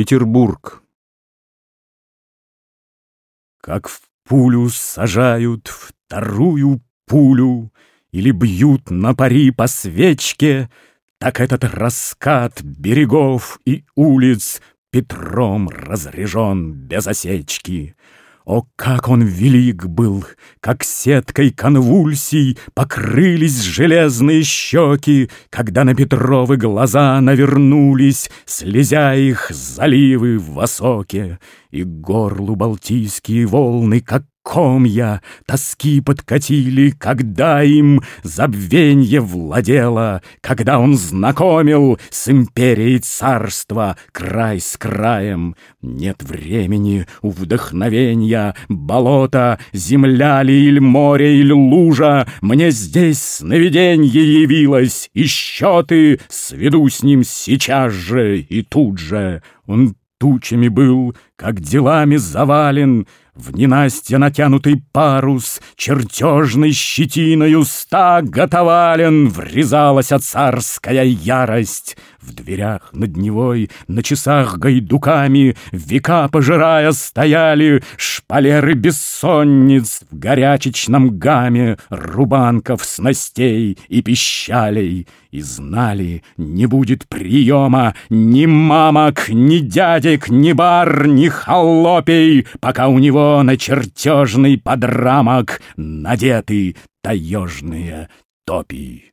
Петербург. Как в пулю сажают вторую пулю Или бьют на пари по свечке, Так этот раскат берегов и улиц Петром разряжен без осечки. О, как он велик был, как сеткой конвульсий Покрылись железные щеки, Когда на Петровы глаза навернулись, Слезя их заливы в осоке, И горлу балтийские волны, как комья тоски подкатили, когда им забвенье владело, когда он знакомил с империей царства край с краем. Нет времени у вдохновенья, болото, земля ли или море или лужа, мне здесь сновиденье явилось, и счеты сведу с ним сейчас же и тут же. Он тучами был, как делами завален, в ненастье натянутый парус, чертежной щетиною ста готовален, Врезалась царская ярость. В дверях над Невой, на часах гайдуками, Века пожирая стояли Шпалеры бессонниц в горячечном гаме Рубанков, снастей и пищалей. И знали, не будет приема Ни мамок, ни дядек, ни бар, ни холопей, Пока у него на чертежный подрамок Надеты таежные топи.